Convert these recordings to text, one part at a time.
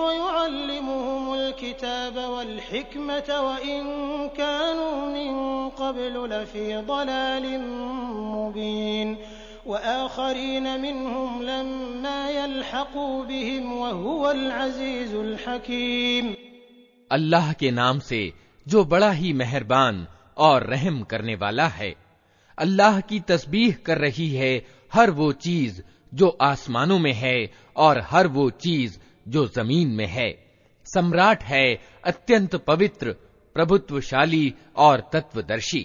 ويعلمهم الكتاب والحكمة وإن كانوا من قبل لفي ضلال مبين وآخرين منهم لما يلحقوا بهم وهو العزيز الحكيم. اللہ کے نام سے جو بڑا ہی مہربان اور رحم کرنے والا ہے اللہ کی تسبیح کر رہی ہے ہر وہ چیز جو آسمانوں میں ہے اور ہر وہ چیز جو زمین میں ہے۔ سمراٹ ہے اتنت پوتر پربھتو شالی اور تتو درشی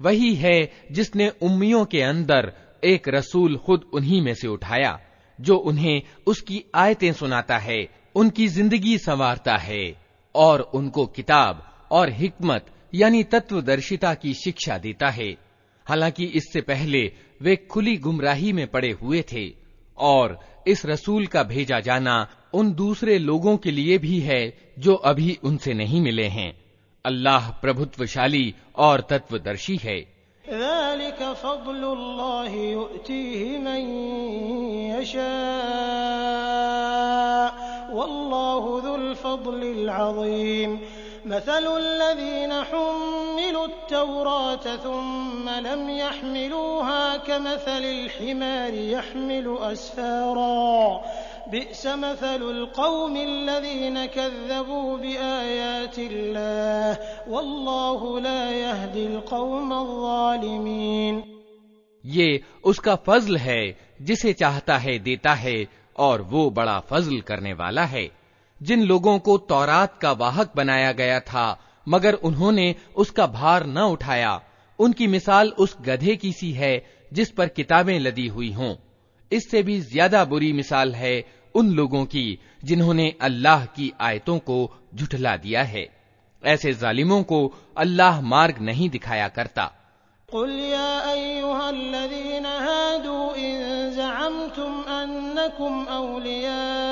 وہی ہے جس نے امیوں کے اندر ایک رسول خود انہی میں سے اٹھایا، جو انہیں اس کی آیتیں سناتا ہے، ان کی زندگی سنوارتا ہے اور ان کو کتاب اور حکمت یعنی تتو درشتا کی شکشا دیتا ہے۔ حالانکہ اس سے پہلے وہ کھلی گمراہی میں پڑے ہوئے تھے اور اس رسول کا بھیجا جانا ان دوسرے لوگوں کے لیے بھی ہے جو ابھی ان سے نہیں ملے ہیں۔ اللہ پربھتوشالی اور تتو درشی ہے۔ ذلك فضل الله يؤتيه من يشاء، والله ذو الفضل العظيم مَثَلُ الَّذِينَ حُمِّلُوا التَّوْرَاةَ ثُمَّ لَمْ يَحْمِلُوهَا كَمَثَلِ الْحِمَارِ يَحْمِلُ أَسْفَارًا ۚ. بِئْسَ مَثَلُ الْقَوْمِ الَّذِينَ كَذَّبُوا بِآيَاتِ اللَّهِ ۗ. وَاللَّهُ لَا يَهْدِي الْقَوْمَ الظَّالِمِينَ. یہ اس کا فضل ہے جسے چاہتا ہے دیتا ہے اور وہ بڑا فضل کرنے والا ہے۔ جن لوگوں کو تورات کا واہک بنایا گیا تھا، مگر انہوں نے اس کا بھار نہ اٹھایا۔ ان کی مثال اس گدھے کی سی ہے جس پر کتابیں لدی ہوئی ہوں۔ اس سے بھی زیادہ بری مثال ہے ان لوگوں کی جنہوں نے اللہ کی آیتوں کو جھٹلا دیا ہے۔ ایسے ظالموں کو اللہ مارگ نہیں دکھایا کرتا۔ قل يا أيها الذين هادوا إن زعمتم أنكم أولياء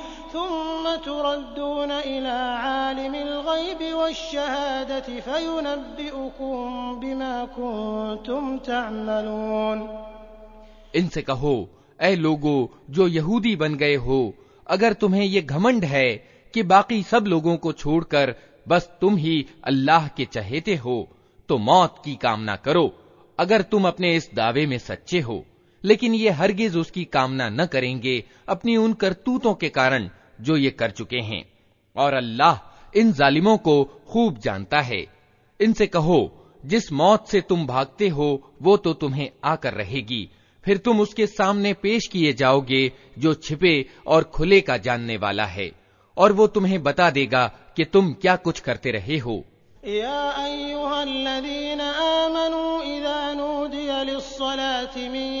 ثم تردون إلى عالم الغيب والشهادة فينبئكم بما كنتم تعملون. ان سے کہو، اے لوگو، جو یہودی بن گئے ہو، اگر تمہیں یہ گھمنڈ ہے کہ باقی سب لوگوں کو چھوڑ کر بس تم ہی اللہ کے چہیتے ہو، تو موت کی کامنا کرو، اگر تم اپنے اس دعوے میں سچے ہو، لیکن یہ ہرگز اس کی کامنا نہ کریں گے، اپنی ان کرتوتوں کے کارن جو یہ کر چکے ہیں۔ اور اللہ ان ظالموں کو خوب جانتا ہے۔ ان سے کہو، جس موت سے تم بھاگتے ہو، وہ تو تمہیں آ کر رہے گی۔ پھر تم اس کے سامنے پیش کیے جاؤ گے جو چھپے اور کھلے کا جاننے والا ہے۔ اور وہ تمہیں بتا دے گا کہ تم کیا کچھ کرتے رہے ہو۔ يا أيها آمنوا إذا نودي للصلاة من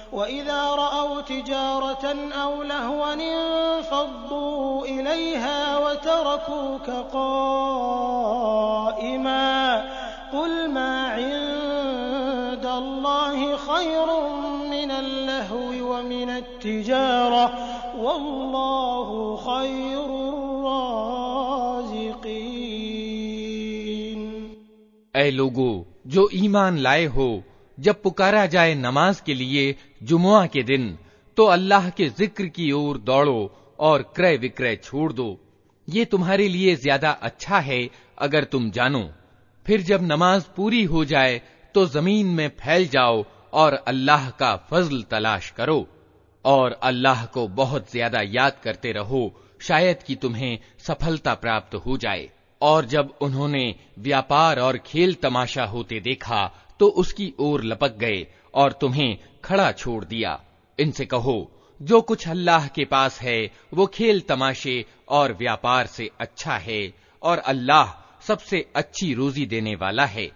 وإذا رأوا تجارة أو لهوا انفضوا إليها وتركوك قائما قل ما عند الله خير من اللهو ومن التجارة والله خير الرازقين اے لوگو جو ایمان لائے ہو جب پکارا جائے نماز کے لیے جمعہ کے دن، تو اللہ کے ذکر کی اور دوڑو اور کرے وکرے چھوڑ دو۔ یہ تمہارے لیے زیادہ اچھا ہے اگر تم جانو۔ پھر جب نماز پوری ہو جائے، تو زمین میں پھیل جاؤ اور اللہ کا فضل تلاش کرو۔ اور اللہ کو بہت زیادہ یاد کرتے رہو، شاید کہ تمہیں سفلتا پراپت ہو جائے۔ اور جب انہوں نے ویاپار اور کھیل تماشا ہوتے دیکھا تو اس کی اور لپک گئے اور تمہیں کھڑا چھوڑ دیا۔ ان سے کہو، جو کچھ اللہ کے پاس ہے، وہ کھیل تماشے اور ویاپار سے اچھا ہے اور اللہ سب سے اچھی روزی دینے والا ہے۔